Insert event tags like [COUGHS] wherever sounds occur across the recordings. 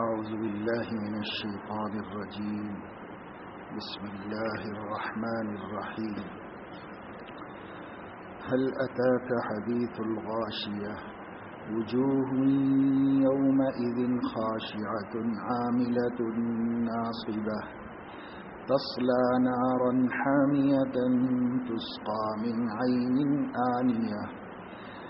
أعوذ بالله من الشيطان الرجيم. بسم الله الرحمن الرحيم. هل أتاك حديث الغاشية؟ وجوه يومئذ خاشعة عاملة ناصبة. تصلى نارا حامية تسقى من عين آنية.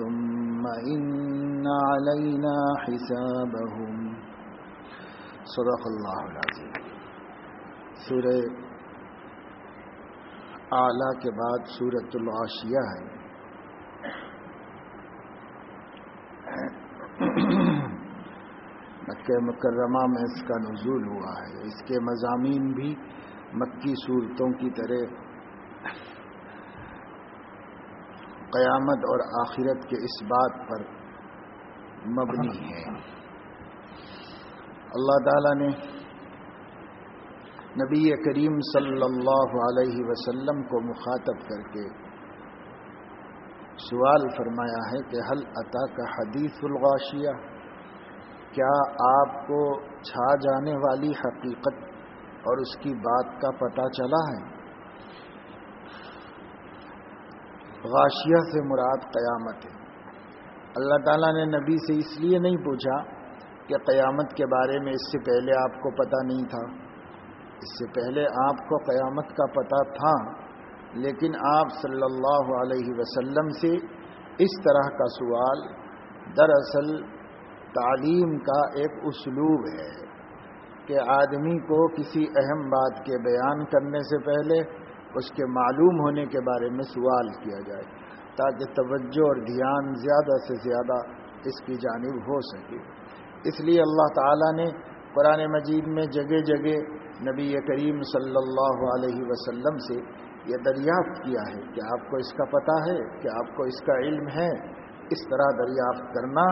ثم إن علينا حسابهم. صدق الله العظيم. سورة اعلیٰ کے بعد سورت العاشیہ ہے۔ مکہ مکرمہ میں اس کا نزول ہوا ہے۔ اس کے مضامین بھی مکی صورتوں کی طرح قیامت اور آخرت کے اس بات پر مبنی ہے۔ اللہ تعالی نے نبی کریم صلی اللہ علیہ وسلم کو مخاطب کر کے سوال فرمایا ہے کہ حل عطا کا حدیث الغاشیہ؟ کیا آپ کو چھا جانے والی حقیقت اور اس کی بات کا پتہ چلا ہے؟ غاشیہ سے مراد قیامت ہے۔ اللہ تعالیٰ نے نبی سے اس لیے نہیں پوچھا کہ قیامت کے بارے میں اس سے پہلے آپ کو پتہ نہیں تھا۔ اس سے پہلے آپ کو قیامت کا پتہ تھا، لیکن آپ صلی اللہ علیہ وسلم سے اس طرح کا سوال دراصل تعلیم کا ایک اسلوب ہے کہ آدمی کو کسی اہم بات کے بیان کرنے سے پہلے اس کے معلوم ہونے کے بارے میں سوال کیا جائے تاکہ توجہ اور دھیان زیادہ سے زیادہ اس کی جانب ہو سکے۔ اس لیے اللہ تعالیٰ نے قرآن مجید میں جگہ جگہ نبی کریم صلی اللہ علیہ وسلم سے یہ دریافت کیا ہے کہ آپ کو اس کا پتہ ہے، کہ آپ کو اس کا علم ہے۔ اس طرح دریافت کرنا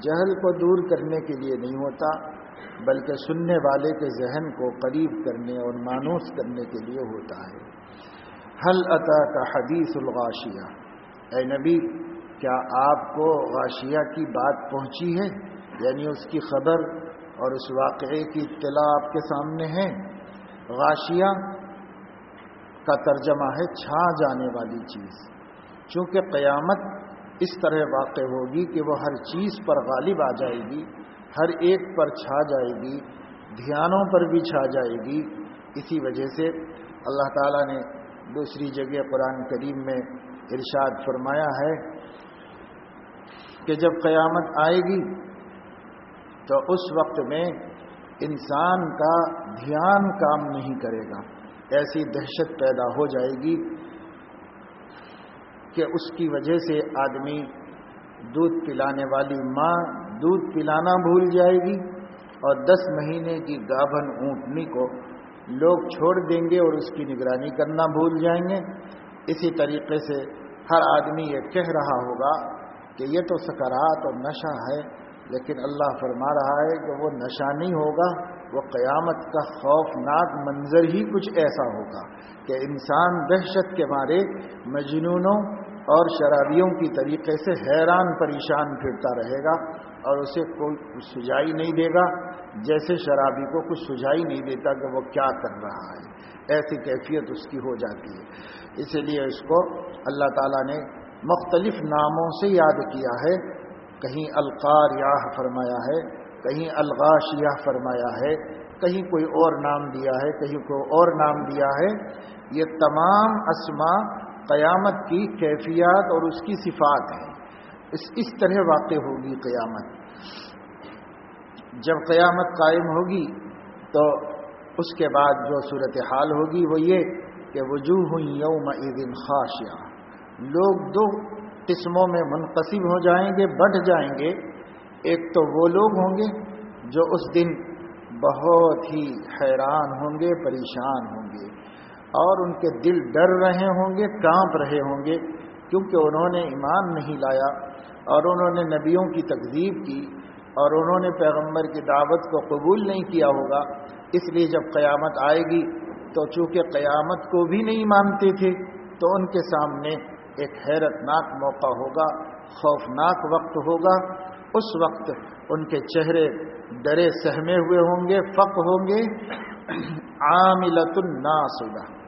جہل کو دور کرنے کے لیے نہیں ہوتا، بلکہ سننے والے کے ذہن کو قریب کرنے اور مانوس کرنے کے لیے ہوتا ہے۔ حل عطا کا حدیث الغاشیہ۔ اے نبی، کیا آپ کو غاشیہ کی بات پہنچی ہے؟ یعنی اس کی خبر اور اس واقعے کی اطلاع آپ کے سامنے ہے؟ غاشیہ کا ترجمہ ہے چھا جانے والی چیز۔ چونکہ قیامت اس طرح واقع ہوگی کہ وہ ہر چیز پر غالب آ جائے گی، ہر ایک پر چھا جائے گی، دھیانوں پر بھی چھا جائے گی۔ اسی وجہ سے اللہ تعالیٰ نے دوسری جگہ قرآن کریم میں ارشاد فرمایا ہے کہ جب قیامت آئے گی تو اس وقت میں انسان کا دھیان کام نہیں کرے گا۔ ایسی دہشت پیدا ہو جائے گی کہ اس کی وجہ سے آدمی دودھ پلانے والی ماں دودھ پلانا بھول جائے گی اور دس مہینے کی گابھن اونٹنی کو لوگ چھوڑ دیں گے اور اس کی نگرانی کرنا بھول جائیں گے۔ اسی طریقے سے ہر آدمی یہ کہہ رہا ہوگا کہ یہ تو سکرات اور نشہ ہے، لیکن اللہ فرما رہا ہے کہ وہ نشہ نہیں ہوگا، وہ قیامت کا خوفناک منظر ہی کچھ ایسا ہوگا کہ انسان دہشت کے مارے مجنونوں اور شرابیوں کی طریقے سے حیران پریشان پھرتا رہے گا اور اسے کوئی سجائی نہیں دے گا، جیسے شرابی کو کچھ سجائی نہیں دیتا کہ وہ کیا کر رہا ہے۔ ایسی کیفیت اس کی ہو جاتی ہے۔ اسی لیے اس کو اللہ تعالیٰ نے مختلف ناموں سے یاد کیا ہے۔ کہیں القار یاہ فرمایا ہے، کہیں الغاش یا فرمایا ہے، کہیں کوئی اور نام دیا ہے، کہیں کوئی اور نام دیا ہے۔ یہ تمام اسما قیامت کی کیفیات اور اس کی صفات ہیں۔ اس اس طرح واقع ہوگی قیامت۔ جب قیامت قائم ہوگی تو اس کے بعد جو صورت حال ہوگی وہ یہ کہ وجوہ یوم عید خاشیہ لوگ دو قسموں میں منقسم ہو جائیں گے، بڑھ جائیں گے۔ ایک تو وہ لوگ ہوں گے جو اس دن بہت ہی حیران ہوں گے، پریشان ہوں گے۔ اور ان کے دل ڈر رہے ہوں گے، کانپ رہے ہوں گے، کیونکہ انہوں نے ایمان نہیں لایا اور انہوں نے نبیوں کی تقزیب کی اور انہوں نے پیغمبر کی دعوت کو قبول نہیں کیا ہوگا۔ اس لیے جب قیامت آئے گی تو چونکہ قیامت کو بھی نہیں مانتے تھے، تو ان کے سامنے ایک حیرت ناک موقع ہوگا، خوفناک وقت ہوگا۔ اس وقت ان کے چہرے ڈرے، سہمے ہوئے ہوں گے فق ہوں گے۔ [CLEARS THROAT] عاملت الناسبہ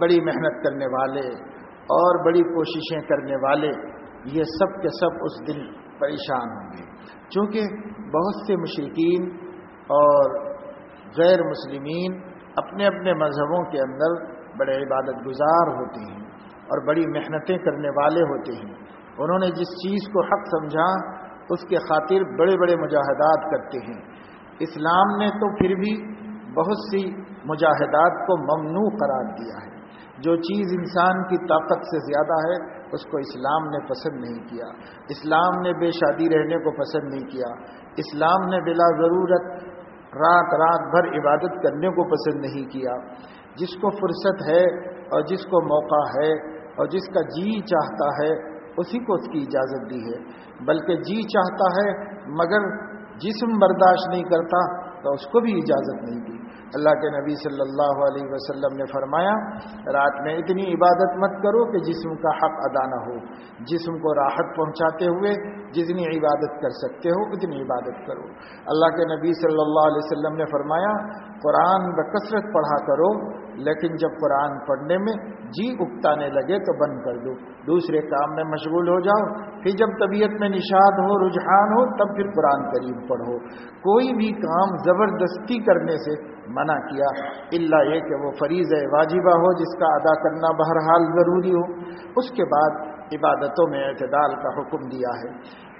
بڑی محنت کرنے والے اور بڑی کوششیں کرنے والے یہ سب کے سب اس دن پریشان ہوں گے۔ چونکہ بہت سے مشرقین اور غیر مسلمین اپنے اپنے مذہبوں کے اندر بڑے عبادت گزار ہوتے ہیں اور بڑی محنتیں کرنے والے ہوتے ہیں۔ انہوں نے جس چیز کو حق سمجھا، اس کے خاطر بڑے بڑے مجاہدات کرتے ہیں۔ اسلام نے تو پھر بھی بہت سی مجاہدات کو ممنوع قرار دیا ہے۔ جو چیز انسان کی طاقت سے زیادہ ہے، اس کو اسلام نے پسند نہیں کیا۔ اسلام نے بے شادی رہنے کو پسند نہیں کیا۔ اسلام نے بلا ضرورت رات رات بھر عبادت کرنے کو پسند نہیں کیا۔ جس کو فرصت ہے اور جس کو موقع ہے اور جس کا جی چاہتا ہے، اسی کو اس کی اجازت دی ہے۔ بلکہ جی چاہتا ہے مگر جسم برداشت نہیں کرتا، تو اس کو بھی اجازت نہیں دی۔ اللہ کے نبی صلی اللہ علیہ وسلم نے فرمایا، رات میں اتنی عبادت مت کرو کہ جسم کا حق ادا نہ ہو۔ جسم کو راحت پہنچاتے ہوئے جتنی عبادت کر سکتے ہو، اتنی عبادت کرو۔ اللہ کے نبی صلی اللہ علیہ وسلم نے فرمایا، قرآن بکثرت پڑھا کرو لیکن جب قرآن پڑھنے میں جی اکتانے لگے تو بند کر دو۔ دوسرے کام میں مشغول ہو جاؤ۔ پھر جب طبیعت میں نشاد ہو، رجحان ہو، تب پھر قرآن کریم پڑھو۔ کوئی بھی کام زبردستی کرنے سے منع کیا۔ اللہ یہ کہ وہ فریض واجبہ ہو جس کا ادا کرنا بہرحال ضروری ہو۔ اس کے بعد عبادتوں میں اعتدال کا حکم دیا ہے۔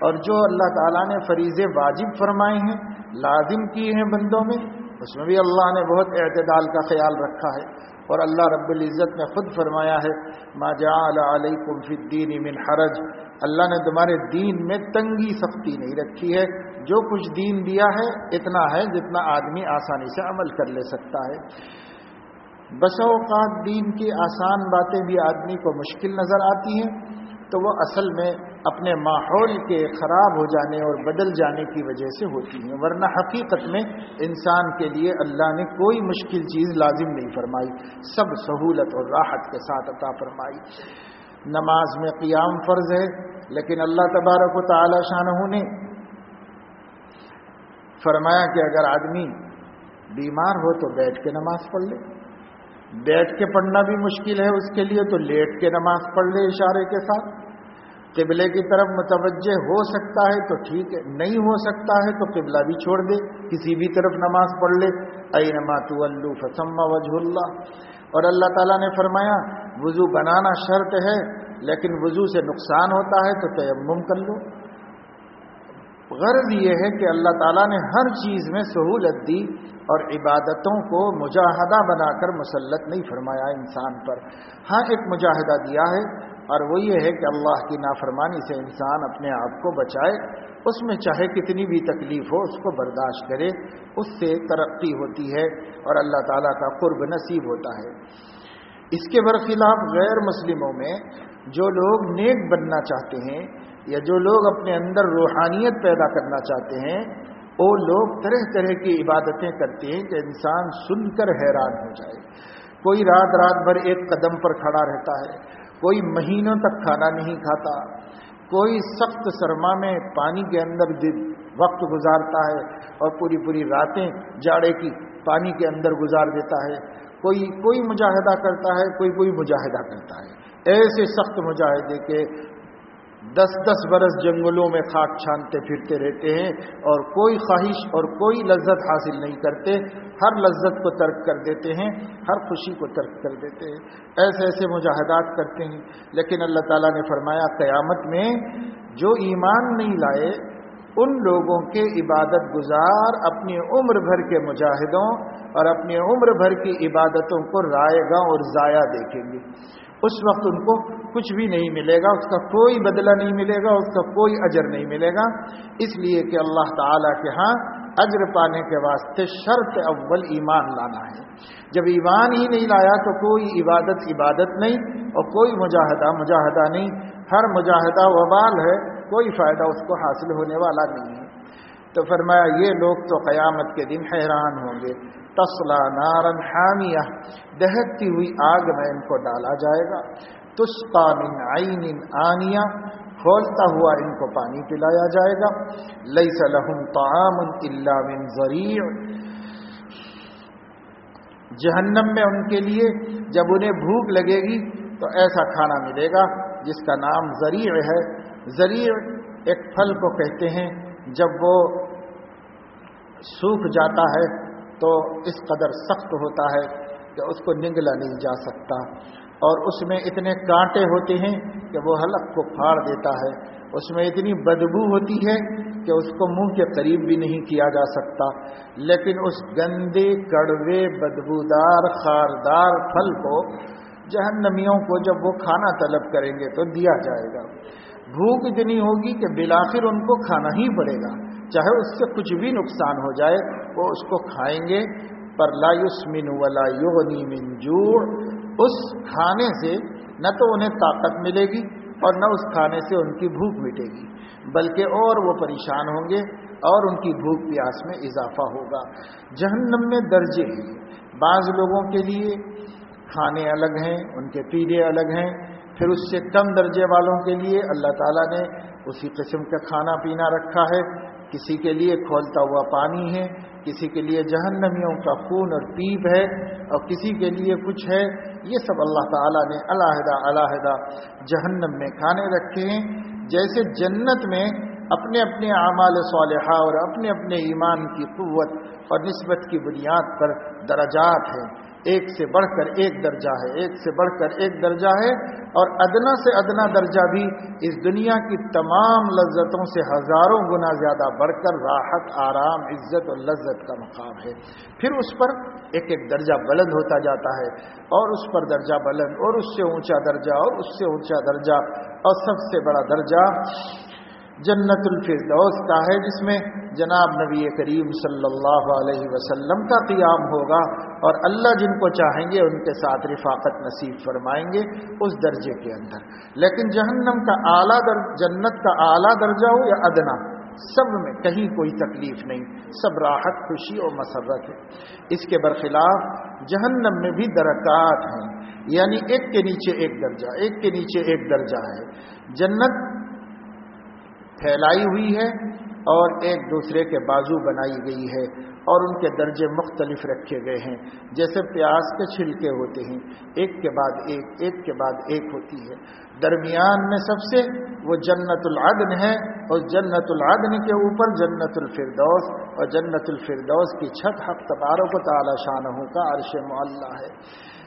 اور جو اللہ تعالیٰ نے فریض واجب فرمائے ہیں، لازم کیے ہیں بندوں میں اس میں بھی اللہ نے بہت اعتدال کا خیال رکھا ہے اور اللہ رب العزت نے خود فرمایا ہے، ما جعل علیکم فی الدین من حرج. اللہ نے تمہارے دین میں تنگی سختی نہیں رکھی ہے۔ جو کچھ دین دیا ہے، اتنا ہے جتنا آدمی آسانی سے عمل کر لے سکتا ہے۔ بس اوقات دین کی آسان باتیں بھی آدمی کو مشکل نظر آتی ہیں۔ تو وہ اصل میں اپنے ماحول کے خراب ہو جانے اور بدل جانے کی وجہ سے ہوتی ہیں۔ ورنہ حقیقت میں انسان کے لیے اللہ نے کوئی مشکل چیز لازم نہیں فرمائی۔ سب سہولت اور راحت کے ساتھ عطا فرمائی۔ نماز میں قیام فرض ہے، لیکن اللہ تبارک و تعالی شاہ نے فرمایا کہ اگر آدمی بیمار ہو تو بیٹھ کے نماز پڑھ لے۔ بیٹھ کے پڑھنا بھی مشکل ہے اس کے لیے، تو لیٹ کے نماز پڑھ لے اشارے کے ساتھ۔ قبلے کی طرف متوجہ ہو سکتا ہے تو ٹھیک ہے، نہیں ہو سکتا ہے تو قبلہ بھی چھوڑ دے۔ کسی بھی طرف نماز پڑھ لے۔ ائی تو الو فسما وجہ اللہ اور اللہ تعالیٰ نے فرمایا، وضو بنانا شرط ہے، لیکن وضو سے نقصان ہوتا ہے تو تیمم کر لو۔ غرض یہ ہے کہ اللہ تعالیٰ نے ہر چیز میں سہولت دی اور عبادتوں کو مجاہدہ بنا کر مسلط نہیں فرمایا انسان پر۔ ہاں ایک مجاہدہ دیا ہے اور وہ یہ ہے کہ اللہ کی نافرمانی سے انسان اپنے آپ کو بچائے، اس میں چاہے کتنی بھی تکلیف ہو، اس کو برداشت کرے، اس سے ترقی ہوتی ہے اور اللہ تعالیٰ کا قرب نصیب ہوتا ہے۔ اس کے برخلاف غیر مسلموں میں جو لوگ نیک بننا چاہتے ہیں یا جو لوگ اپنے اندر روحانیت پیدا کرنا چاہتے ہیں، وہ لوگ طرح طرح کی عبادتیں کرتے ہیں کہ انسان سن کر حیران ہو جائے۔ کوئی رات رات بھر ایک قدم پر کھڑا رہتا ہے، کوئی مہینوں تک کھانا نہیں کھاتا، کوئی سخت سرما میں پانی کے اندر وقت گزارتا ہے اور پوری پوری راتیں جاڑے کی پانی کے اندر گزار دیتا ہے۔ کوئی کوئی مجاہدہ کرتا ہے، کوئی کوئی مجاہدہ کرتا ہے۔ ایسے سخت مجاہدے کے دس دس برس جنگلوں میں خاک چھانتے پھرتے رہتے ہیں اور کوئی خواہش اور کوئی لذت حاصل نہیں کرتے، ہر لذت کو ترک کر دیتے ہیں، ہر خوشی کو ترک کر دیتے ہیں۔ ایسے ایسے مجاہدات کرتے ہیں۔ لیکن اللہ تعالیٰ نے فرمایا، قیامت میں جو ایمان نہیں لائے، ان لوگوں کے عبادت گزار اپنی عمر بھر کے مجاہدوں اور اپنی عمر بھر کی عبادتوں کو رائے گا اور ضائع دیکھیں گے۔ اس وقت ان کو کچھ بھی نہیں ملے گا، اس کا کوئی بدلہ نہیں ملے گا، اس کا کوئی اجر نہیں ملے گا۔ اس لیے کہ اللہ تعالی کے ہاں اجر پانے کے واسطے شرط اول ایمان لانا ہے۔ جب ایمان ہی نہیں لایا تو کوئی عبادت عبادت نہیں اور کوئی مجاہدہ مجاہدہ نہیں۔ ہر مجاہدہ وبال ہے، کوئی فائدہ اس کو حاصل ہونے والا نہیں ہے۔ تو فرمایا یہ لوگ تو قیامت کے دن حیران ہوں گے۔ تسلا نارن حامیہ دہتی ہوئی آگ میں ان کو ڈالا جائے گا۔ تستا من عین آنیا کھولتا ہوا ان کو پانی پلایا جائے گا۔ لئی سلحم تعام اللہ من ذریع جہنم میں ان کے لیے جب انہیں بھوک لگے گی تو ایسا کھانا ملے گا جس کا نام ذریع ہے۔ ذریع ایک پھل کو کہتے ہیں۔ جب وہ سوکھ جاتا ہے تو اس قدر سخت ہوتا ہے کہ اس کو نگلا نہیں جا سکتا اور اس میں اتنے کانٹے ہوتے ہیں کہ وہ حلق کو پھاڑ دیتا ہے۔ اس میں اتنی بدبو ہوتی ہے کہ اس کو منہ کے قریب بھی نہیں کیا جا سکتا۔ لیکن اس گندے، کڑوے، بدبودار، خاردار پھل کو جہنمیوں کو جب وہ کھانا طلب کریں گے تو دیا جائے گا۔ بھوک اتنی ہوگی کہ بلاخر ان کو کھانا ہی پڑے گا۔ چاہے اس سے کچھ بھی نقصان ہو جائے، وہ اس کو کھائیں گے۔ پر لا یسمن ولا یغنی من جوع۔ اس کھانے سے نہ تو انہیں طاقت ملے گی اور نہ اس کھانے سے ان کی بھوک مٹے گی، بلکہ اور وہ پریشان ہوں گے اور ان کی بھوک پیاس میں اضافہ ہوگا۔ جہنم میں درجے ہیں۔ بعض لوگوں کے لیے کھانے الگ ہیں، ان کے پیڑے الگ ہیں۔ پھر اس سے کم درجے والوں کے لیے اللہ تعالیٰ نے اسی قسم کا کھانا پینا رکھا ہے۔ کسی کے لیے کھولتا ہوا پانی ہے، کسی کے لیے جہنمیوں کا خون اور پیپ ہے اور کسی کے لیے کچھ ہے۔ یہ سب اللہ تعالیٰ نے علیحدہ علیحدہ جہنم میں کھانے رکھے ہیں۔ جیسے جنت میں اپنے اپنے اعمال صالحہ اور اپنے اپنے ایمان کی قوت اور نسبت کی بنیاد پر درجات ہیں۔ ایک سے بڑھ کر ایک درجہ ہے، ایک سے بڑھ کر ایک درجہ ہے، اور ادنا سے ادنا درجہ بھی اس دنیا کی تمام لذتوں سے ہزاروں گنا زیادہ بڑھ کر راحت، آرام، عزت اور لذت کا مقام ہے۔ پھر اس پر ایک ایک درجہ بلند ہوتا جاتا ہے، اور اس پر درجہ بلند، اور اس سے اونچا درجہ، اور اس سے اونچا درجہ، اور سب سے بڑا درجہ جنت الفردوس کا ہے، جس میں جناب نبی کریم صلی اللہ علیہ وسلم کا قیام ہوگا اور اللہ جن کو چاہیں گے، ان کے ساتھ رفاقت نصیب فرمائیں گے اس درجے کے اندر۔ لیکن جہنم کا اعلیٰ در، جنت کا اعلیٰ درجہ ہو یا ادنا؟ سب میں کہیں کوئی تکلیف نہیں، سب راحت، خوشی اور مسرت ہے۔ اس کے برخلاف جہنم میں بھی درکات ہیں یعنی ایک کے نیچے ایک درجہ، ایک کے نیچے ایک درجہ ہے۔ جنت پھیلائی ہوئی ہے اور ایک دوسرے کے بازو بنائی گئی ہے اور ان کے درجے مختلف رکھے گئے ہیں۔ جیسے پیاز کے چھلکے ہوتے ہیں، ایک کے بعد ایک ایک کے بعد ایک ہوتی ہے۔ درمیان میں سب سے وہ جنت العدن ہے اور جنت العدن کے اوپر جنت الفردوس اور جنت الفردوس کی چھت حق تبارک و تعالی شاہ کا عرش معلّہ ہے۔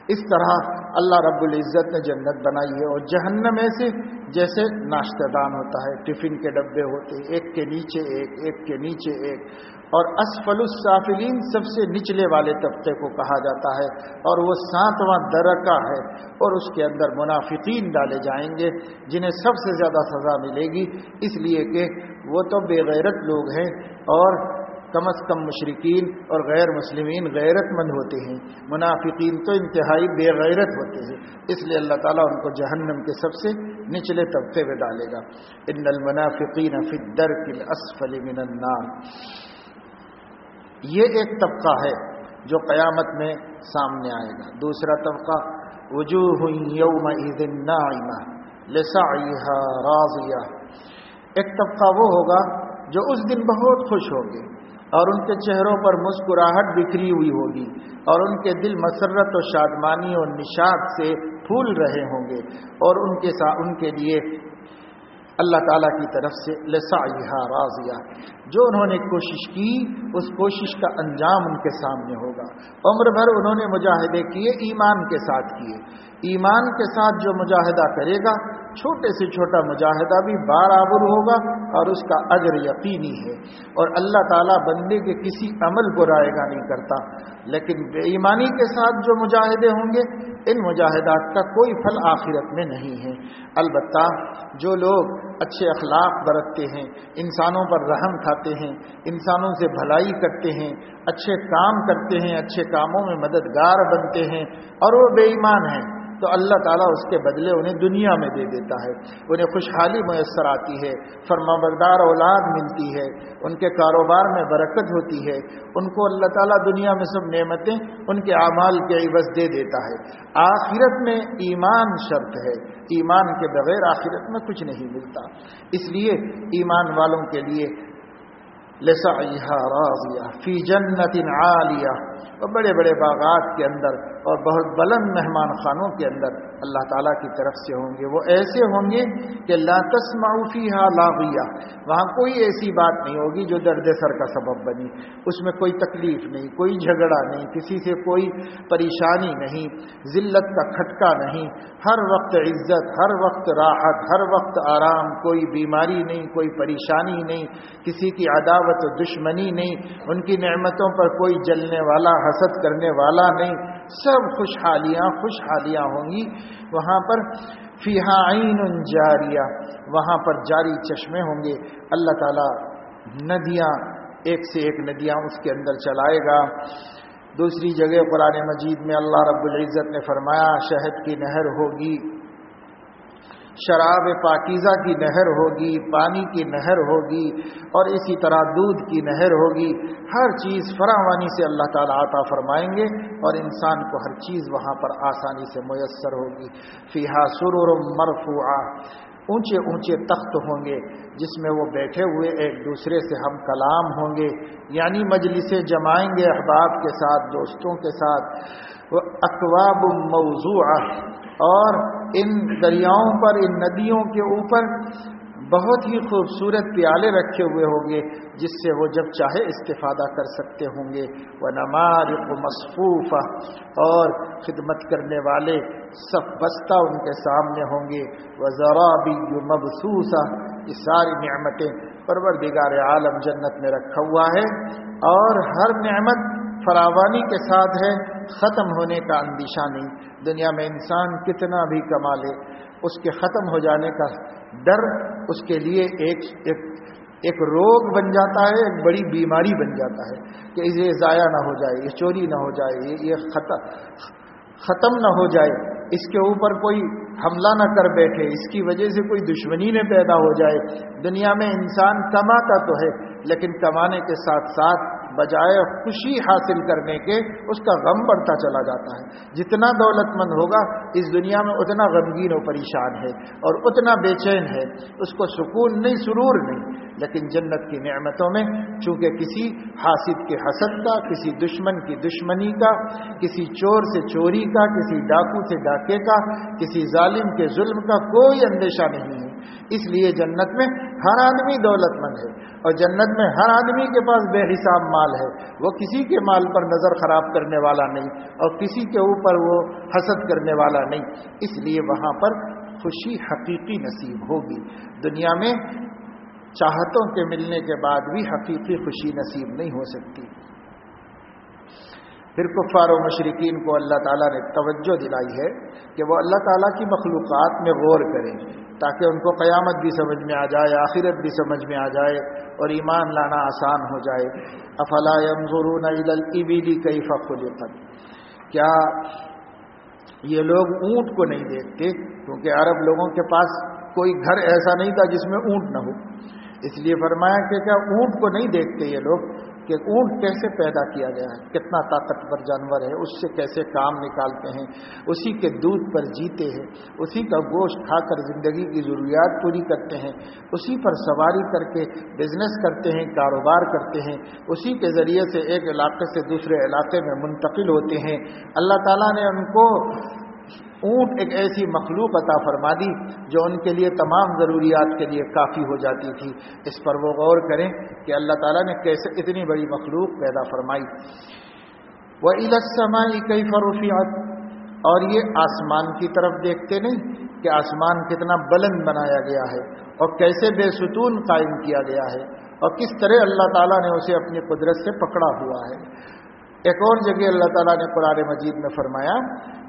اس طرح اللہ رب العزت نے جنت بنائی ہے اور جہنم ایسے جیسے ناشتہ دان ہوتا ہے، ٹفن کے ڈبے ہوتے ایک کے نیچے ایک ایک کے نیچے ایک۔ اور اسفل السافلین سب سے نچلے والے طبقے کو کہا جاتا ہے اور وہ ساتواں درکا ہے اور اس کے اندر منافقین ڈالے جائیں گے، جنہیں سب سے زیادہ سزا ملے گی۔ اس لیے کہ وہ تو بے غیرت لوگ ہیں اور کم از کم مشرقین اور غیر مسلمین غیرت مند ہوتے ہیں، منافقین تو انتہائی بے غیرت ہوتے ہیں۔ اس لیے اللہ تعالیٰ ان کو جہنم کے سب سے نچلے طبقے میں ڈالے گا۔ ان المنافقین فی الدرک الاسفل من النار۔ یہ ایک طبقہ ہے جو قیامت میں سامنے آئے گا۔ دوسرا طبقہ، وجوہ یوم نائمہ لسعیہا راضیہ۔ ایک طبقہ وہ ہوگا جو اس دن بہت خوش ہوگے اور ان کے چہروں پر مسکراہٹ بکھری ہوئی ہوگی اور ان کے دل مسرت و شادمانی اور نشاد سے پھول رہے ہوں گے اور ان کے ساتھ ان کے لیے اللہ تعالیٰ کی طرف سے لسعیہ راضیہ۔ جو انہوں نے کوشش کی، اس کوشش کا انجام ان کے سامنے ہوگا۔ عمر بھر انہوں نے مجاہدے کیے، ایمان کے ساتھ کیے۔ ایمان کے ساتھ جو مجاہدہ کرے گا چھوٹے سے چھوٹا مجاہدہ بھی بارآبر ہوگا اور اس کا اجر یقینی ہے۔ اور اللہ تعالیٰ بندے کے کسی عمل کو رائے گا نہیں کرتا۔ لیکن بے ایمانی کے ساتھ جو مجاہدے ہوں گے، ان مجاہدات کا کوئی پھل آخرت میں نہیں ہے۔ البتہ جو لوگ اچھے اخلاق برتتے ہیں، انسانوں پر رحم کھاتے ہیں، انسانوں سے بھلائی کرتے ہیں، اچھے کام کرتے ہیں، اچھے کاموں میں مددگار بنتے ہیں، اور وہ بے ایمان ہیں۔ تو اللہ تعالیٰ اس کے بدلے انہیں دنیا میں دے دیتا ہے۔ انہیں خوشحالی میسر آتی ہے، فرما بردار اولاد ملتی ہے، ان کے کاروبار میں برکت ہوتی ہے۔ ان کو اللہ تعالیٰ دنیا میں سب نعمتیں ان کے اعمال کے عوض دے دیتا ہے۔ آخرت میں ایمان شرط ہے۔ ایمان کے بغیر آخرت میں کچھ نہیں ملتا۔ اس لیے ایمان والوں کے لیے لسا راضیہ، فی جنت عالیہ۔ اور بڑے بڑے باغات کے اندر اور بہت بلند مہمان خانوں کے اندر اللہ تعالیٰ کی طرف سے ہوں گے۔ وہ ایسے ہوں گے کہ لا تسمعفی ہا لاغیہ۔ وہاں کوئی ایسی بات نہیں ہوگی جو درد سر کا سبب بنی۔ اس میں کوئی تکلیف نہیں، کوئی جھگڑا نہیں، کسی سے کوئی پریشانی نہیں، ذلت کا کھٹکا نہیں۔ ہر وقت عزت، ہر وقت راحت، ہر وقت آرام، کوئی بیماری نہیں، کوئی پریشانی نہیں، کسی کی عداوت و دشمنی نہیں۔ ان کی نعمتوں پر کوئی جلنے والا حسد کرنے والا نہیں۔ سب خوشحالیاں خوشحالیاں ہوں گی۔ وہاں پر فیحا عین جاریہ، وہاں پر جاری چشمے ہوں گے۔ اللہ تعالیٰ ندیاں، ایک سے ایک ندیاں اس کے اندر چلائے گا۔ دوسری جگہ قرآن مجید میں اللہ رب العزت نے فرمایا، شہد کی نہر ہوگی۔ شراب پاکیزہ کی نہر ہوگی، پانی کی نہر ہوگی اور اسی طرح دودھ کی نہر ہوگی۔ ہر چیز فراوانی سے اللہ تعالیٰ عطا فرمائیں گے اور انسان کو ہر چیز وہاں پر آسانی سے میسر ہوگی۔ فیحا سرور مرفوعہ۔ اونچے اونچے تخت ہوں گے، جس میں وہ بیٹھے ہوئے ایک دوسرے سے ہم کلام ہوں گے۔ یعنی مجلسیں جمائیں گے احباب کے ساتھ، دوستوں کے ساتھ۔ وہ اقواب موضوع اور ان دریاؤں پر، ان ندیوں کے اوپر بہت ہی خوبصورت پیالے رکھے ہوئے ہوں گے، جس سے وہ جب چاہے استفادہ کر سکتے ہوں گے۔ وہ نمار مصفوف اور خدمت کرنے والے سب بستہ ان کے سامنے ہوں گے۔ وہ ذرا بھی مبسوس یہ ساری نعمتیں پروردگار عالم جنت میں رکھا ہوا ہے۔ اور ہر نعمت فراوانی کے ساتھ ہے، ختم ہونے کا اندیشہ نہیں۔ دنیا میں انسان کتنا بھی کما لے، اس کے ختم ہو جانے کا ڈر اس کے لیے ایک ایک ایک روگ بن جاتا ہے، ایک بڑی بیماری بن جاتا ہے کہ یہ ضائع نہ ہو جائے، یہ چوری نہ ہو جائے، یہ ختم ختم نہ ہو جائے، اس کے اوپر کوئی حملہ نہ کر بیٹھے، اس کی وجہ سے کوئی دشمنی نہ پیدا ہو جائے۔ دنیا میں انسان کماتا تو ہے، لیکن کمانے کے ساتھ ساتھ بجائے خوشی حاصل کرنے کے اس کا غم بڑھتا چلا جاتا ہے۔ جتنا دولت مند ہوگا، اس دنیا میں اتنا غمگین و پریشان ہے اور اتنا بے چین ہے۔ اس کو سکون نہیں، سرور نہیں، لیکن جنت کی نعمتوں میں، چونکہ کسی حاصل کے حسد کا، کسی دشمن کی دشمنی کا، کسی چور سے چوری کا، کسی ڈاکو سے ڈاکے کا، کسی ظالم کے ظلم کا کوئی اندیشہ نہیں ہے۔ اس لیے جنت میں ہر آدمی دولت مند ہے۔ اور جنت میں ہر آدمی کے پاس بے حساب مال ہے۔ وہ کسی کے مال پر نظر خراب کرنے والا نہیں اور کسی کے اوپر وہ حسد کرنے والا نہیں۔ اس لیے وہاں پر خوشی حقیقی نصیب ہوگی۔ دنیا میں چاہتوں کے ملنے کے بعد بھی حقیقی خوشی نصیب نہیں ہو سکتی۔ پھر کفار و مشرقین کو اللہ تعالیٰ نے توجہ دلائی ہے کہ وہ اللہ تعالیٰ کی مخلوقات میں غور کریں۔ تاکہ ان کو قیامت بھی سمجھ میں آ جائے، آخرت بھی سمجھ میں آ جائے اور ایمان لانا آسان ہو جائے۔ افلا ضرون عید البیلی کئی فخلقت کیا یہ لوگ اونٹ کو نہیں دیکھتے؟ کیونکہ عرب لوگوں کے پاس کوئی گھر ایسا نہیں تھا جس میں اونٹ نہ ہو۔ اس لیے فرمایا کہ کیا اونٹ کو نہیں دیکھتے یہ لوگ؟ کہ اونٹ کیسے پیدا کیا گیا ہے؟ کتنا طاقتور جانور ہے؟ اس سے کیسے کام نکالتے ہیں؟ اسی کے دودھ پر جیتے ہیں، اسی کا گوشت کھا کر زندگی کی ضروریات پوری کرتے ہیں، اسی پر سواری کر کے بزنس کرتے ہیں، کاروبار کرتے ہیں، اسی کے ذریعے سے ایک علاقے سے دوسرے علاقے میں منتقل ہوتے ہیں۔ اللہ تعالیٰ نے ان کو اونٹ ایک ایسی مخلوق عطا فرما دی جو ان کے لیے تمام ضروریات کے لیے کافی ہو جاتی تھی۔ اس پر وہ غور کریں کہ اللہ تعالیٰ نے کیسے اتنی بڑی مخلوق پیدا فرمائی۔ وہ علسمائی کئی فروفیات اور یہ آسمان کی طرف دیکھتے نہیں کہ آسمان کتنا بلند بنایا گیا ہے اور کیسے بے ستون قائم کیا گیا ہے اور کس طرح اللہ تعالیٰ نے اسے اپنی قدرت سے پکڑا ہوا ہے۔ ایک اور جگہ اللہ تعالیٰ نے قرآن مجید میں فرمایا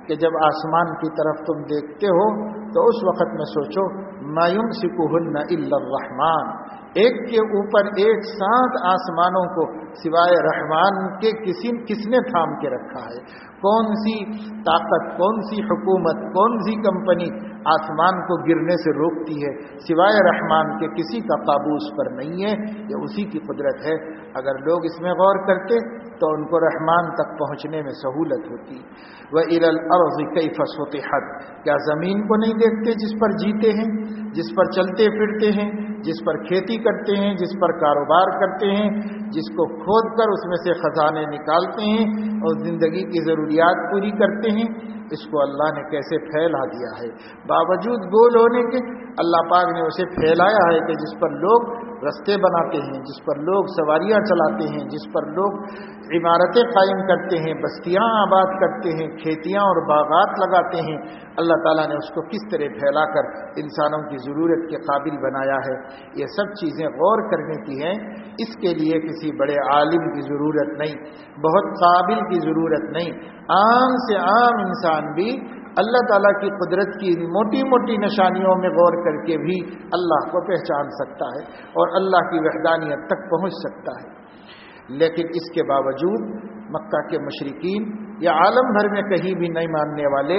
کہ جب آسمان کی طرف تم دیکھتے ہو تو اس وقت میں سوچو مایوم سکو ہن الرحمان ایک کے اوپر ایک ساتھ آسمانوں کو سوائے رحمان کے کسی، کس نے تھام کے رکھا ہے؟ کون سی طاقت، کون سی حکومت، کون سی کمپنی آسمان کو گرنے سے روکتی ہے؟ سوائے رحمان کے کسی کا قابو اس پر نہیں ہے، یہ اسی کی قدرت ہے۔ اگر لوگ اس میں غور کرتے تو ان کو رحمان تک پہنچنے میں سہولت ہوتی۔ وہ ار العرض کئی فصوت حد کیا زمین کو نہیں دیکھتے جس پر جیتے ہیں، جس پر چلتے پھرتے ہیں، جس پر کھیتی کرتے ہیں، جس پر کاروبار کرتے ہیں، جس کو کھود کر اس میں سے خزانے نکالتے ہیں اور زندگی کی ضروریات پوری کرتے ہیں، اس کو اللہ نے کیسے پھیلا دیا ہے؟ باوجود گول ہونے کے، اللہ پاک نے اسے پھیلایا ہے کہ جس پر لوگ رستے بناتے ہیں، جس پر لوگ سواریاں چلاتے ہیں، جس پر لوگ عمارتیں قائم کرتے ہیں، بستیاں آباد کرتے ہیں، کھیتیاں اور باغات لگاتے ہیں۔ اللہ تعالیٰ نے اس کو کس طرح پھیلا کر انسانوں کی ضرورت کے قابل بنایا ہے۔ یہ سب چیزیں غور کرنے کی ہیں۔ اس کے لیے کسی بڑے عالم کی ضرورت نہیں، بہت قابل کی ضرورت نہیں۔ عام سے عام انسان بھی اللہ تعالیٰ کی قدرت کی موٹی موٹی نشانیوں میں غور کر کے بھی اللہ کو پہچان سکتا ہے اور اللہ کی وحدانیت تک پہنچ سکتا ہے۔ لیکن اس کے باوجود مکہ کے مشرقین یا عالم بھر میں کہیں بھی نہیں ماننے والے،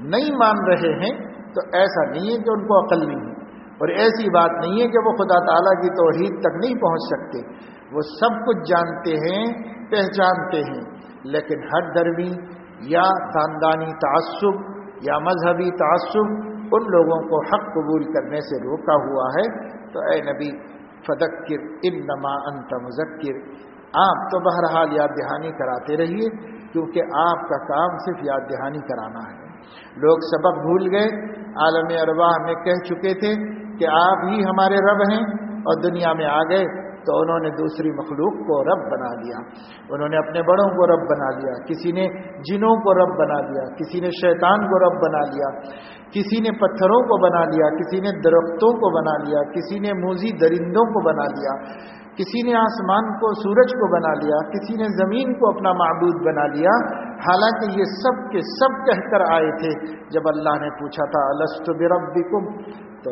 نہیں مان رہے ہیں، تو ایسا نہیں ہے کہ ان کو عقل نہیں ہے۔ اور ایسی بات نہیں ہے کہ وہ خدا تعالیٰ کی توحید تک نہیں پہنچ سکتے۔ وہ سب کچھ جانتے ہیں، پہچانتے ہیں، لیکن ہر درمی یا خاندانی تعصب یا مذہبی تعصب، ان لوگوں کو حق قبول کرنے سے روکا ہوا ہے۔ تو اے نبی فدکر انما انت مذکر۔ آپ تو بہرحال یاد دہانی کراتے رہیے، کیونکہ آپ کا کام صرف یاد دہانی کرانا ہے۔ لوگ سبق بھول گئے، عالم ارواح میں کہہ چکے تھے کہ آپ ہی ہمارے رب ہیں اور دنیا میں آ گئے۔ تو انہوں نے دوسری مخلوق کو رب بنا لیا۔ انہوں نے اپنے بڑوں کو رب بنا لیا، کسی نے جنوں کو رب بنا لیا، کسی نے شیطان کو رب بنا لیا، کسی نے پتھروں کو بنا لیا، کسی نے درختوں کو بنا لیا، کسی نے موزی درندوں کو بنا لیا، کسی نے آسمان کو، سورج کو بنا لیا، کسی نے زمین کو اپنا معبود بنا لیا۔ حالانکہ یہ سب کے سب کہہ کر آئے تھے۔ جب اللہ نے پوچھا تھا السط بربکم؟ تو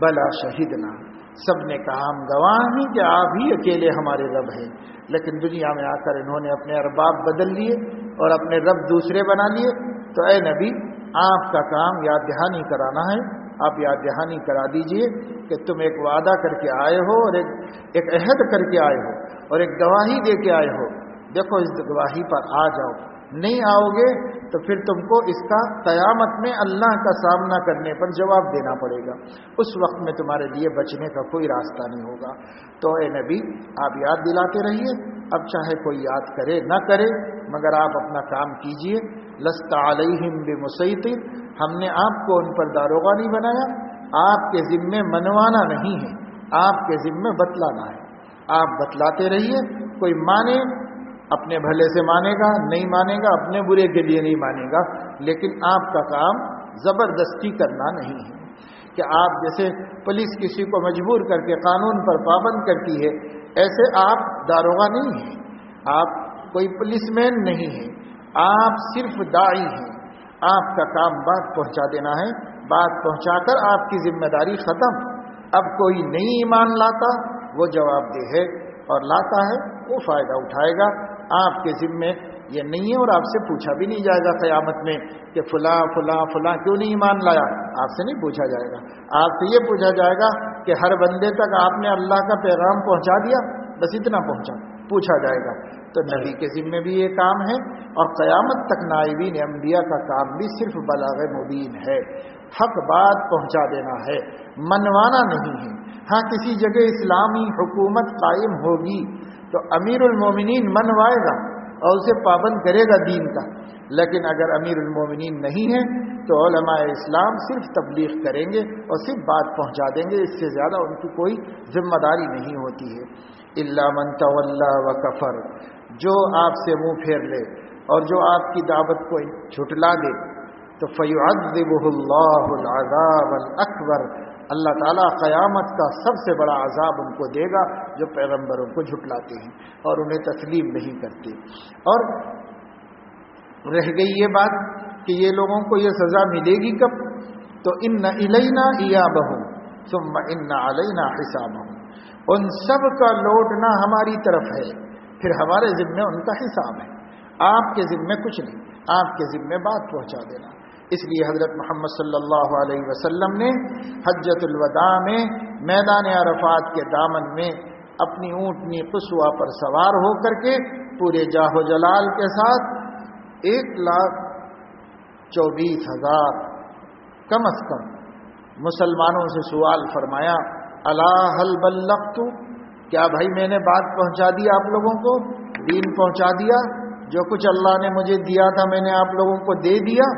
بلا شہیدنا۔ سب نے کہا ہم گواہ ہیں کہ آپ ہی اکیلے ہمارے رب ہیں۔ لیکن دنیا میں آ کر انہوں نے اپنے ارباب بدل لیے اور اپنے رب دوسرے بنا لیے۔ تو اے نبی، آپ کا کام یاد دہانی کرانا ہے۔ آپ یاد دہانی کرا دیجیے کہ تم ایک وعدہ کر کے آئے ہو اور ایک ایک عہد کر کے آئے ہو اور ایک گواہی دے کے آئے ہو۔ دیکھو، اس گواہی پر آ جاؤ۔ نہیں آؤ گے تو پھر تم کو اس کا قیامت میں اللہ کا سامنا کرنے پر جواب دینا پڑے گا۔ اس وقت میں تمہارے لیے بچنے کا کوئی راستہ نہیں ہوگا۔ تو اے نبی، آپ یاد دلاتے رہیے۔ اب چاہے کوئی یاد کرے، نہ کرے، مگر آپ اپنا کام کیجیے۔ لست علیہم بمسیطر۔ ہم نے آپ کو ان پر داروغہ نہیں بنایا۔ آپ کے ذمے منوانا نہیں ہے۔ آپ کے ذمے بتلانا ہے۔ آپ بتلاتے رہیے۔ کوئی مانے اپنے بھلے سے مانے گا، نہیں مانے گا، اپنے برے کے لیے نہیں مانے گا۔ لیکن آپ کا کام زبردستی کرنا نہیں ہے۔ کہ آپ جیسے پولیس کسی کو مجبور کر کے قانون پر پابند کرتی ہے، ایسے آپ داروغہ نہیں ہیں۔ آپ کوئی پولیس مین نہیں ہیں۔ آپ صرف دائی ہیں۔ آپ کا کام بات پہنچا دینا ہے۔ بات پہنچا کر آپ کی ذمہ داری ختم۔ اب کوئی نہیں ایمان لاتا، وہ جواب دہ ہے اور لاتا ہے، وہ فائدہ اٹھائے گا۔ آپ کے ذمے یہ نہیں ہے اور آپ سے پوچھا بھی نہیں جائے گا قیامت میں کہ فلاں فلاں فلاں کیوں نہیں ایمان لایا؟ آپ سے نہیں پوچھا جائے گا۔ آپ سے یہ پوچھا جائے گا کہ ہر بندے تک آپ نے اللہ کا پیغام پہنچا دیا؟ بس اتنا پہنچا۔ پوچھا جائے گا۔ تو نبی کے ذمے بھی یہ کام ہے اور قیامت تک نائبین انبیاء کا کام بھی صرف بلاغ مبین ہے۔ حق بات پہنچا دینا ہے۔ منوانا نہیں ہے۔ ہاں کسی جگہ اسلامی حکومت قائم ہوگی۔ تو امیر المومنین منوائے گا اور اسے پابند کرے گا دین کا۔ لیکن اگر امیر المومنین نہیں ہے تو علماء اسلام صرف تبلیغ کریں گے اور صرف بات پہنچا دیں گے، اس سے زیادہ ان کی کوئی ذمہ داری نہیں ہوتی ہے۔ اللہ من طلّہ و کفر جو آپ سے منہ پھیر لے اور جو آپ کی دعوت کو جھٹلا دے، تو فیعذبہ اللہ العذاب الاکبر اللہ تعالیٰ قیامت کا سب سے بڑا عذاب ان کو دے گا جو پیغمبروں کو جھٹلاتے ہیں اور انہیں تسلیم نہیں کرتے۔ اور رہ گئی یہ بات کہ یہ لوگوں کو یہ سزا ملے گی کب؟ تو ان نہ یا بہو ثم ان علینا حساب ان سب کا لوٹنا ہماری طرف ہے، پھر ہمارے ذمے ان کا حساب ہے۔ آپ کے ذمے کچھ نہیں، آپ کے ذمے بات پہنچا دینا۔ اس لیے حضرت محمد صلی اللہ علیہ وسلم نے حجت الوداع میں میدان عرفات کے دامن میں اپنی اونٹنی قصوا پر سوار ہو کر کے پورے جاہو جلال کے ساتھ ایک لاکھ چوبیس ہزار کم از کم مسلمانوں سے سوال فرمایا اللہ حل بلق کیا بھائی میں نے بات پہنچا دی آپ لوگوں کو؟ دین پہنچا دیا؟ جو کچھ اللہ نے مجھے دیا تھا میں نے آپ لوگوں کو دے دیا؟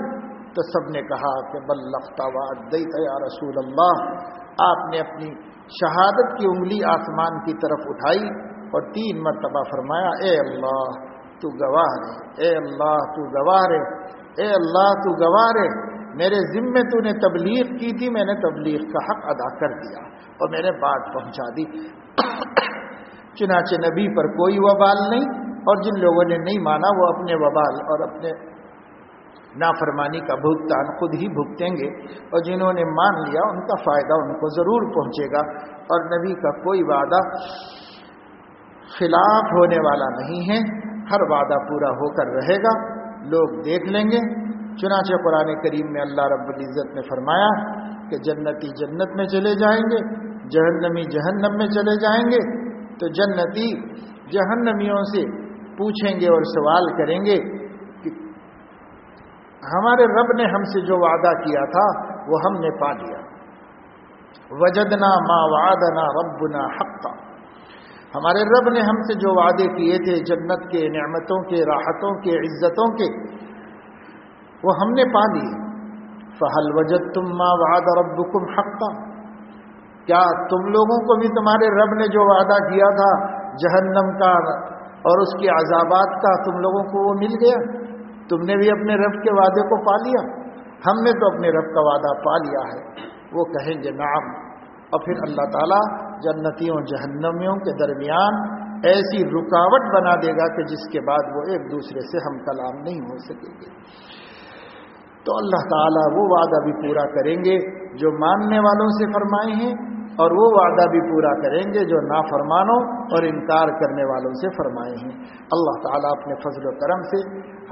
تو سب نے کہا کہ بلختا واد یا رسول اللہ، آپ نے اپنی شہادت کی انگلی آسمان کی طرف اٹھائی اور تین مرتبہ فرمایا، اے اللہ، تو گواہ رے اے اللہ، تو گواہ رے اے اللہ، تو گواہ رے میرے ذمے تو نے تبلیغ کی تھی، میں نے تبلیغ کا حق ادا کر دیا اور میں نے بات پہنچا دی۔ [COUGHS] چنانچہ نبی پر کوئی وبال نہیں اور جن لوگوں نے نہیں مانا، وہ اپنے وبال اور اپنے نافرمانی کا بھگتان خود ہی بھگتیں گے اور جنہوں نے مان لیا ان کا فائدہ ان کو ضرور پہنچے گا اور نبی کا کوئی وعدہ خلاف ہونے والا نہیں ہے۔ ہر وعدہ پورا ہو کر رہے گا۔ لوگ دیکھ لیں گے۔ چنانچہ قرآن کریم میں اللہ رب العزت نے فرمایا کہ جنتی جنت میں چلے جائیں گے، جہنمی جہنم میں چلے جائیں گے۔ تو جنتی جہنمیوں سے پوچھیں گے اور سوال کریں گے ہمارے رب نے ہم سے جو وعدہ کیا تھا، وہ ہم نے پا لیا۔ وجدنا ما وعدنا ربنا حقا۔ ہمارے رب نے ہم سے جو وعدے کیے تھے، جنت کے نعمتوں کے، راحتوں کے، عزتوں کے، وہ ہم نے پا لیے۔ فہل وجد تم ماں وعد رب کم کیا تم لوگوں کو بھی تمہارے رب نے جو وعدہ کیا تھا، جہنم کا اور اس کے عذابات کا تم لوگوں کو وہ مل گیا؟ تم نے بھی اپنے رب کے وعدے کو پا لیا۔ ہم نے تو اپنے رب کا وعدہ پا لیا ہے۔ وہ کہیں گے نام اور پھر اللہ تعالیٰ جنتیوں، جہنمیوں کے درمیان ایسی رکاوٹ بنا دے گا کہ جس کے بعد وہ ایک دوسرے سے ہم کلام نہیں ہو سکیں گے۔ تو اللہ تعالیٰ وہ وعدہ بھی پورا کریں گے جو ماننے والوں سے فرمائے ہیں، اور وہ وعدہ بھی پورا کریں گے جو نافرمانوں اور انکار کرنے والوں سے فرمائے ہیں۔ اللہ تعالیٰ اپنے فضل و کرم سے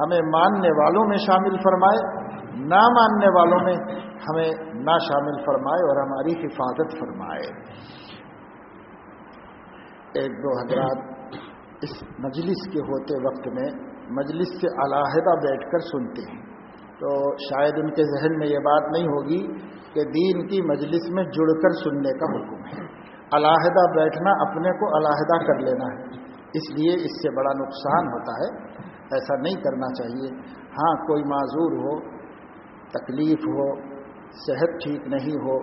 ہمیں ماننے والوں میں شامل فرمائے، نہ ماننے والوں میں ہمیں نہ شامل فرمائے اور ہماری حفاظت فرمائے۔ ایک دو حضرات اس مجلس کے ہوتے وقت میں مجلس سے علاحدہ بیٹھ کر سنتے ہیں۔ تو شاید ان کے ذہن میں یہ بات نہیں ہوگی کہ دین کی مجلس میں جڑ کر سننے کا حکم ہے۔ علاحدہ بیٹھنا اپنے کو علاحدہ کر لینا ہے۔ اس لیے اس سے بڑا نقصان ہوتا ہے ایسا نہیں کرنا چاہیے۔ ہاں کوئی معذور ہو، تکلیف ہو، صحت ٹھیک نہیں ہو،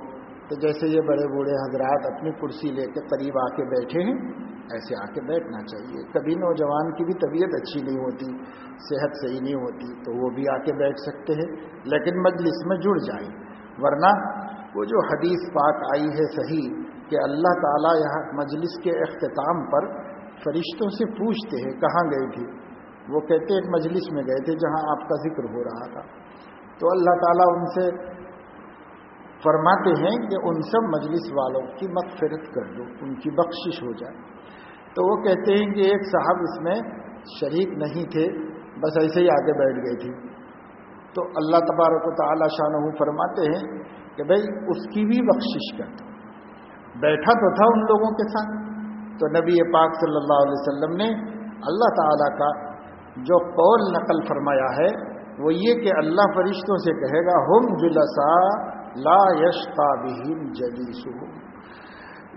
تو جیسے یہ بڑے بوڑھے حضرات اپنی کرسی لے کے قریب آ کے بیٹھے ہیں، ایسے آ کے بیٹھنا چاہیے۔ کبھی نوجوان کی بھی طبیعت اچھی نہیں ہوتی، صحت صحیح نہیں ہوتی، تو وہ بھی آ کے بیٹھ سکتے ہیں، لیکن مجلس میں جڑ جائیں۔ ورنہ وہ جو حدیث پاک آئی ہے صحیح کہ اللہ تعالیٰ یہاں مجلس کے اختتام پر فرشتوں سے پوچھتے ہیں، کہاں گئے تھے؟ وہ کہتے ایک مجلس میں گئے تھے جہاں آپ کا ذکر ہو رہا تھا۔ تو اللہ تعالیٰ ان سے فرماتے ہیں کہ ان سب مجلس والوں کی مغفرت کر دو، ان کی بخشش ہو جائے۔ تو وہ کہتے ہیں کہ ایک صاحب اس میں شریک نہیں تھے، بس ایسے ہی آگے بیٹھ گئے تھے تو اللہ تبارک و تعالی شاہ فرماتے ہیں کہ بھائی اس کی بھی بخشش کر دو۔ بیٹھا تو تھا ان لوگوں کے ساتھ۔ تو نبی پاک صلی اللہ علیہ وسلم نے اللہ تعالیٰ کا جو قول نقل فرمایا ہے، وہ یہ کہ اللہ فرشتوں سے کہے گا، ہم جلسا لا یشتا بہم جلیسو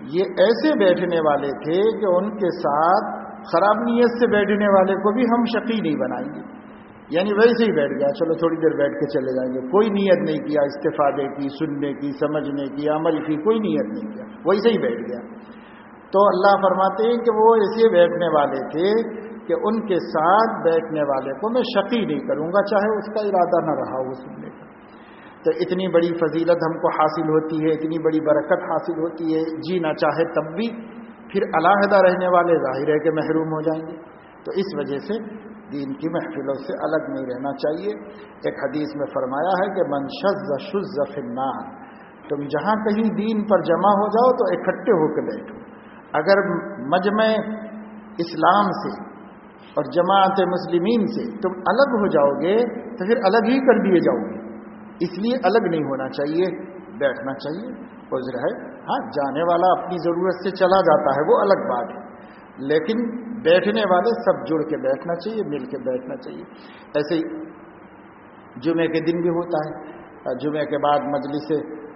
یہ ایسے بیٹھنے والے تھے کہ ان کے ساتھ خراب نیت سے بیٹھنے والے کو بھی ہم شقی نہیں بنائیں گے۔ یعنی ویسے ہی بیٹھ گیا، چلو تھوڑی دیر بیٹھ کے چلے جائیں گے۔ کوئی نیت نہیں کیا، استفادے کی، سننے کی، سمجھنے کی، عمل کی، کوئی نیت نہیں کیا۔ ویسے ہی بیٹھ گیا۔ تو اللہ فرماتے ہیں کہ وہ ایسے بیٹھنے والے تھے کہ ان کے ساتھ بیٹھنے والے کو میں شقی نہیں کروں گا، چاہے اس کا ارادہ نہ رہا وہ سننے کا۔ تو اتنی بڑی فضیلت ہم کو حاصل ہوتی ہے، اتنی بڑی برکت حاصل ہوتی ہے جی نہ چاہے تب بھی پھر علاحدہ رہنے والے ظاہر ہے کہ محروم ہو جائیں گے۔ تو اس وجہ سے دین کی محفلوں سے الگ نہیں رہنا چاہیے۔ ایک حدیث میں فرمایا ہے کہ منشز شز تم جہاں کہیں دین پر جمع ہو جاؤ تو اکٹھے ہو کے بیٹھو۔ اگر مجمع اسلام سے اور جماعت مسلمین سے تم الگ ہو جاؤ گے تو پھر الگ ہی کر دیے جاؤ گے۔ اس لیے الگ نہیں ہونا چاہیے، بیٹھنا چاہیے۔ عذر ہے ہاں جانے والا اپنی ضرورت سے چلا جاتا ہے، وہ الگ بات ہے۔ لیکن بیٹھنے والے سب جڑ کے بیٹھنا چاہیے، مل کے بیٹھنا چاہیے۔ ایسے ہی جمعے کے دن بھی ہوتا ہے۔ جمعے کے بعد مجلس،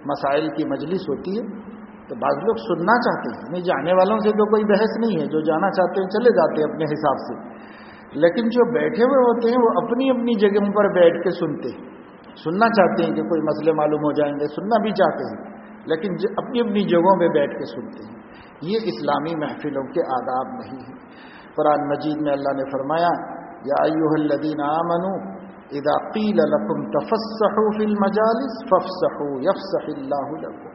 مسائل کی مجلس ہوتی ہے۔ تو بعض لوگ سننا چاہتے ہیں۔ نہیں، جانے والوں سے تو کوئی بحث نہیں ہے، جو جانا چاہتے ہیں چلے جاتے ہیں اپنے حساب سے۔ لیکن جو بیٹھے ہوئے ہوتے ہیں، وہ اپنی اپنی جگہ پر بیٹھ کے سنتے ہیں۔ سننا چاہتے ہیں کہ کوئی مسئلے معلوم ہو جائیں گے، سننا بھی چاہتے ہیں، لیکن اپنی اپنی جگہوں میں بیٹھ کے سنتے ہیں۔ یہ اسلامی محفلوں کے آداب نہیں ہیں۔ قرآن مجید میں اللہ نے فرمایا، یا ایوہ الذین آمنوا اذا قیل لکم تفسحوا فی المجالس فافسحوا یفسح اللہ لکم۔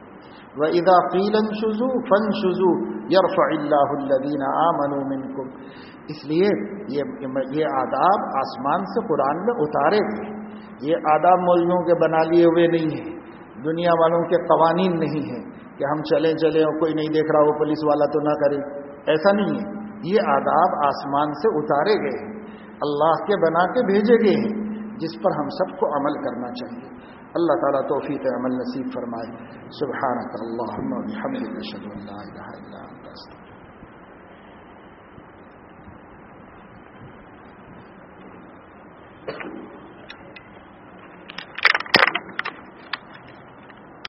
وَإِذَا قِيلَ انشُزُوا فَانشُزُوا يَرْفَعِ اللَّهُ الَّذِينَ آمَنُوا مِنْكُمْ۔ اس لیے یہ یہ آداب آسمان سے قرآن میں اتارے گئے۔ یہ آداب موجودوں کے بنا لیے ہوئے نہیں ہیں۔ دنیا والوں کے قوانین نہیں ہیں کہ ہم چلیں چلیں اور کوئی نہیں دیکھ رہا، وہ پولیس والا تو نہ کرے۔ ایسا نہیں ہے۔ یہ آداب آسمان سے اتارے گئے۔ ہیں اللہ کے بنا کے بھیجے گئے ہیں، جس پر ہم سب کو عمل کرنا چاہیے۔ اللہ تعالیٰ توفیق عمل نصیب فرمائے سبحانك اللهم وبحمدك أشهد أن لا إله إلا أنت أستغفرك.